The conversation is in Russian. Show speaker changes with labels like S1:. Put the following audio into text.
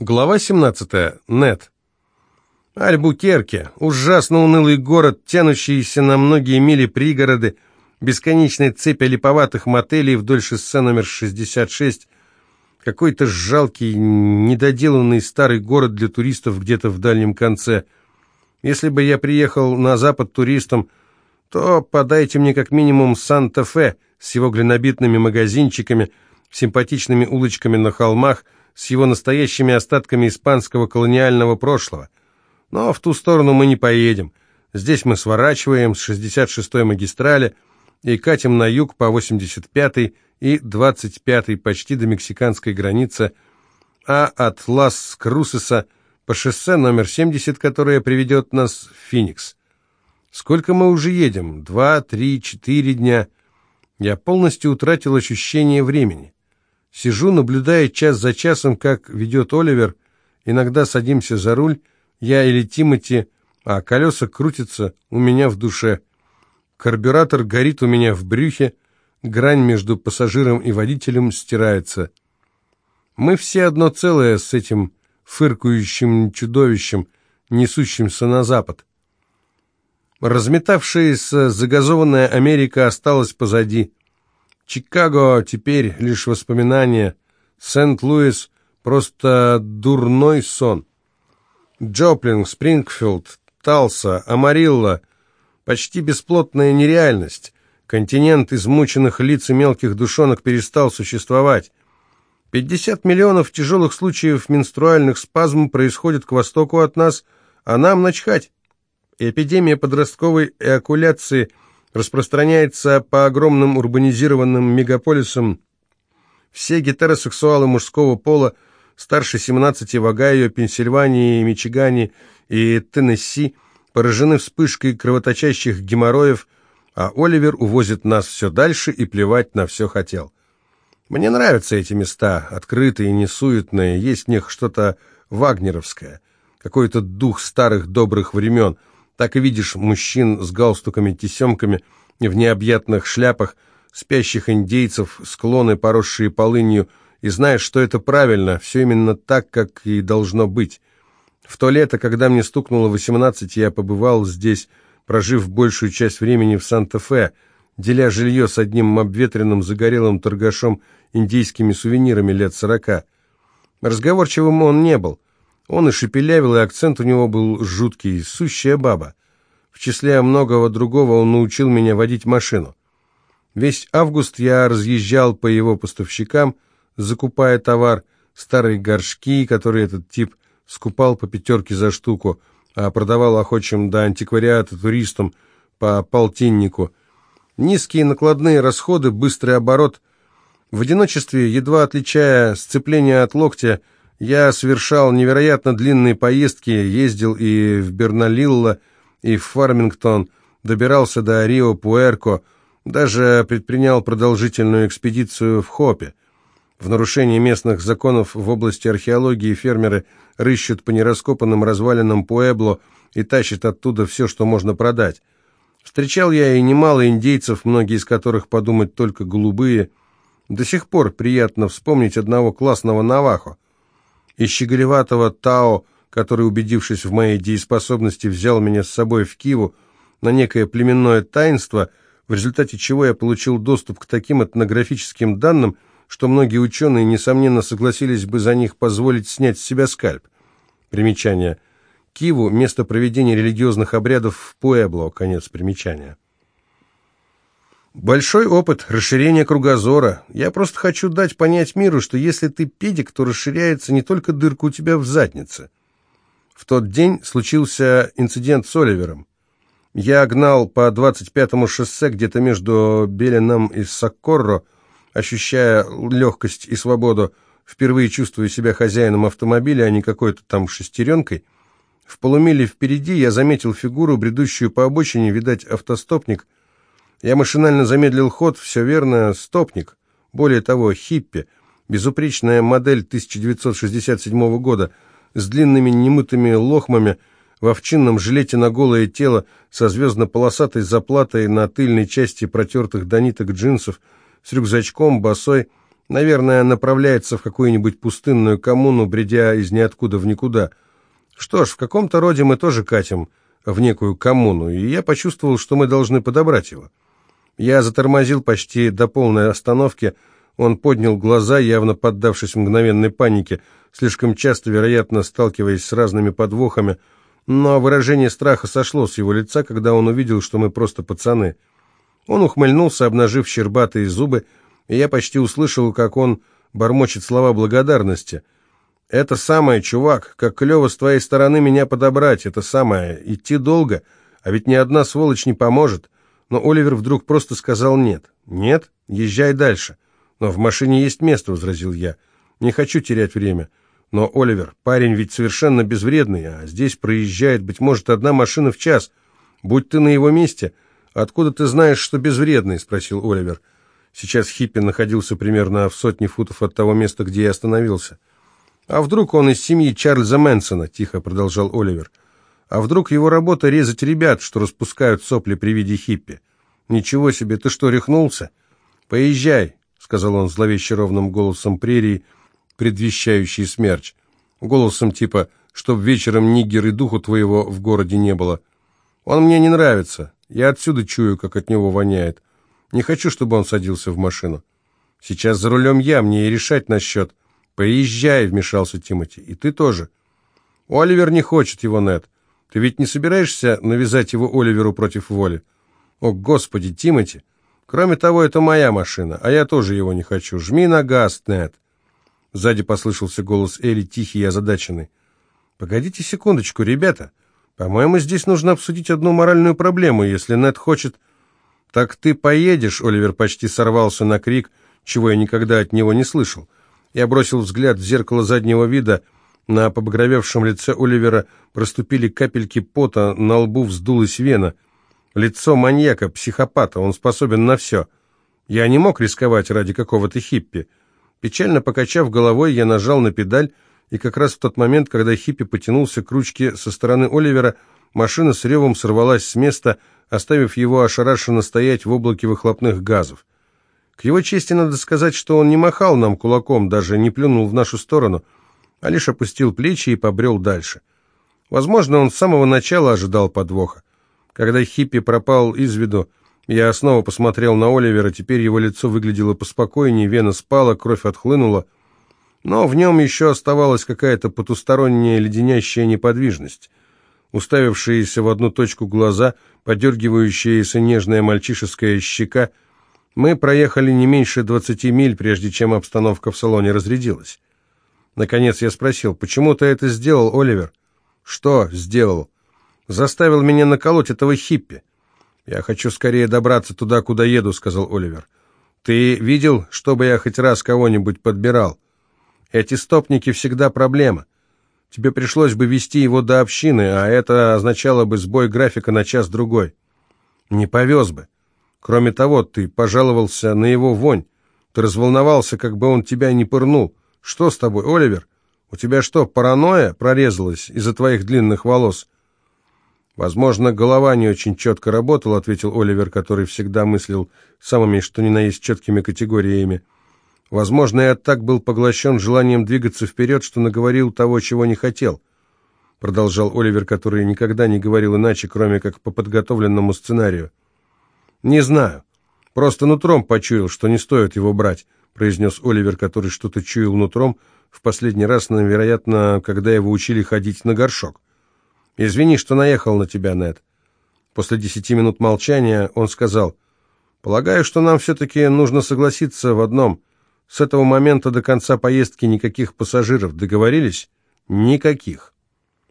S1: Глава 17. Нет. Альбукерке. Ужасно унылый город, тянущийся на многие мили пригороды, бесконечная цепь липоватых мотелей вдоль шоссе номер 66, какой-то жалкий, недоделанный старый город для туристов где-то в дальнем конце. Если бы я приехал на запад туристом, то подайте мне как минимум Санта-Фе с его глинобитными магазинчиками, симпатичными улочками на холмах, с его настоящими остатками испанского колониального прошлого. Но в ту сторону мы не поедем. Здесь мы сворачиваем с 66-й магистрали и катим на юг по 85-й и 25-й почти до мексиканской границы, а от Лас-Крусеса по шоссе номер 70, которое приведет нас в Феникс. Сколько мы уже едем? Два, три, четыре дня. Я полностью утратил ощущение времени. Сижу, наблюдая час за часом, как ведет Оливер. Иногда садимся за руль, я или Тимати, а колеса крутятся у меня в душе. Карбюратор горит у меня в брюхе, грань между пассажиром и водителем стирается. Мы все одно целое с этим фыркающим чудовищем, несущимся на запад. Разметавшаяся загазованная Америка осталась позади. Чикаго теперь лишь воспоминания. Сент-Луис — просто дурной сон. Джоплин, Спрингфилд, Талса, Амарилла — почти бесплотная нереальность. Континент измученных лиц и мелких душонок перестал существовать. 50 миллионов тяжелых случаев менструальных спазм происходят к востоку от нас, а нам начхать. Эпидемия подростковой эокуляции – распространяется по огромным урбанизированным мегаполисам. Все гетеросексуалы мужского пола старше 17 в Огайо, Пенсильвании, Мичигане и Теннесси поражены вспышкой кровоточащих геморроев, а Оливер увозит нас все дальше и плевать на все хотел. Мне нравятся эти места, открытые, несуетные, есть в них что-то вагнеровское, какой-то дух старых добрых времен – так и видишь мужчин с галстуками-тесемками в необъятных шляпах, спящих индейцев, склоны, поросшие полынью, и знаешь, что это правильно, все именно так, как и должно быть. В то лето, когда мне стукнуло 18, я побывал здесь, прожив большую часть времени в Санта-Фе, деля жилье с одним обветренным загорелым торгашом индийскими сувенирами лет сорока. Разговорчивым он не был. Он и шепелявил, и акцент у него был жуткий, сущая баба. В числе многого другого он научил меня водить машину. Весь август я разъезжал по его поставщикам, закупая товар, старые горшки, которые этот тип скупал по пятерке за штуку, а продавал охочим до антиквариата туристам по полтиннику. Низкие накладные расходы, быстрый оборот. В одиночестве, едва отличая сцепление от локтя, я совершал невероятно длинные поездки, ездил и в Берналилла, и в Фармингтон, добирался до Рио-Пуэрко, даже предпринял продолжительную экспедицию в Хопе. В нарушении местных законов в области археологии фермеры рыщут по нераскопанным развалинам Пуэбло и тащат оттуда все, что можно продать. Встречал я и немало индейцев, многие из которых подумать только голубые. До сих пор приятно вспомнить одного классного навахо и щеголеватого Тао, который, убедившись в моей дееспособности, взял меня с собой в Киву на некое племенное таинство, в результате чего я получил доступ к таким этнографическим данным, что многие ученые, несомненно, согласились бы за них позволить снять с себя скальп. Примечание. Киву – место проведения религиозных обрядов в Пуэбло. Конец примечания. Большой опыт, расширение кругозора. Я просто хочу дать понять миру, что если ты педик, то расширяется не только дырка у тебя в заднице. В тот день случился инцидент с Оливером. Я гнал по 25-му шоссе где-то между Беленом и Соккорро, ощущая легкость и свободу, впервые чувствуя себя хозяином автомобиля, а не какой-то там шестеренкой. В полумиле впереди я заметил фигуру, бредущую по обочине, видать, автостопник – я машинально замедлил ход, все верно, стопник. Более того, хиппи, безупречная модель 1967 года, с длинными немытыми лохмами, в овчинном жилете на голое тело, со звездно-полосатой заплатой на тыльной части протертых до ниток джинсов, с рюкзачком, босой, Наверное, направляется в какую-нибудь пустынную коммуну, бредя из ниоткуда в никуда. Что ж, в каком-то роде мы тоже катим в некую коммуну, и я почувствовал, что мы должны подобрать его. Я затормозил почти до полной остановки, он поднял глаза, явно поддавшись мгновенной панике, слишком часто, вероятно, сталкиваясь с разными подвохами, но выражение страха сошло с его лица, когда он увидел, что мы просто пацаны. Он ухмыльнулся, обнажив щербатые зубы, и я почти услышал, как он бормочет слова благодарности. «Это самое, чувак, как клево с твоей стороны меня подобрать, это самое, идти долго, а ведь ни одна сволочь не поможет». Но Оливер вдруг просто сказал «нет». «Нет? Езжай дальше». «Но в машине есть место», — возразил я. «Не хочу терять время». «Но, Оливер, парень ведь совершенно безвредный, а здесь проезжает, быть может, одна машина в час. Будь ты на его месте...» «Откуда ты знаешь, что безвредный?» — спросил Оливер. Сейчас Хиппи находился примерно в сотне футов от того места, где я остановился. «А вдруг он из семьи Чарльза Мэнсона?» — тихо продолжал Оливер. «А вдруг его работа резать ребят, что распускают сопли при виде Хиппи? Ничего себе, ты что, рехнулся? Поезжай!» — сказал он зловеще ровным голосом прерии, предвещающий смерч. Голосом типа «Чтоб вечером нигер и духу твоего в городе не было». «Он мне не нравится. Я отсюда чую, как от него воняет. Не хочу, чтобы он садился в машину. Сейчас за рулем я, мне и решать насчет. Поезжай, вмешался Тимати. И ты тоже. Оливер не хочет его, Нед. Ты ведь не собираешься навязать его Оливеру против воли? О, господи, Тимати. Кроме того, это моя машина, а я тоже его не хочу. Жми на газ, Нед. Сзади послышался голос Элли, тихий и озадаченный. «Погодите секундочку, ребята. По-моему, здесь нужно обсудить одну моральную проблему. Если Нед хочет «Так ты поедешь?» — Оливер почти сорвался на крик, чего я никогда от него не слышал. Я бросил взгляд в зеркало заднего вида. На побагровевшем лице Оливера проступили капельки пота, на лбу вздулась вена. Лицо маньяка, психопата, он способен на все. Я не мог рисковать ради какого-то хиппи. Печально покачав головой, я нажал на педаль, и как раз в тот момент, когда хиппи потянулся к ручке со стороны Оливера, машина с ревом сорвалась с места, оставив его ошарашенно стоять в облаке выхлопных газов. К его чести надо сказать, что он не махал нам кулаком, даже не плюнул в нашу сторону, а лишь опустил плечи и побрел дальше. Возможно, он с самого начала ожидал подвоха. Когда хиппи пропал из виду, я снова посмотрел на Оливера, теперь его лицо выглядело поспокойнее, вена спала, кровь отхлынула, но в нем еще оставалась какая-то потусторонняя леденящая неподвижность уставившиеся в одну точку глаза, подергивающаяся нежная мальчишеская щека. Мы проехали не меньше двадцати миль, прежде чем обстановка в салоне разрядилась. Наконец я спросил, почему ты это сделал, Оливер? Что сделал? Заставил меня наколоть этого хиппи. Я хочу скорее добраться туда, куда еду, сказал Оливер. Ты видел, чтобы я хоть раз кого-нибудь подбирал? Эти стопники всегда проблема. Тебе пришлось бы вести его до общины, а это означало бы сбой графика на час-другой. Не повез бы. Кроме того, ты пожаловался на его вонь. Ты разволновался, как бы он тебя не пырнул. Что с тобой, Оливер? У тебя что, паранойя прорезалась из-за твоих длинных волос?» «Возможно, голова не очень четко работала», — ответил Оливер, который всегда мыслил самыми, что ни на есть, четкими категориями. Возможно, я так был поглощен желанием двигаться вперед, что наговорил того, чего не хотел. Продолжал Оливер, который никогда не говорил иначе, кроме как по подготовленному сценарию. «Не знаю. Просто нутром почуял, что не стоит его брать», произнес Оливер, который что-то чуял нутром, в последний раз, вероятно, когда его учили ходить на горшок. «Извини, что наехал на тебя, Нед». После десяти минут молчания он сказал, «Полагаю, что нам все-таки нужно согласиться в одном. С этого момента до конца поездки никаких пассажиров. Договорились? Никаких.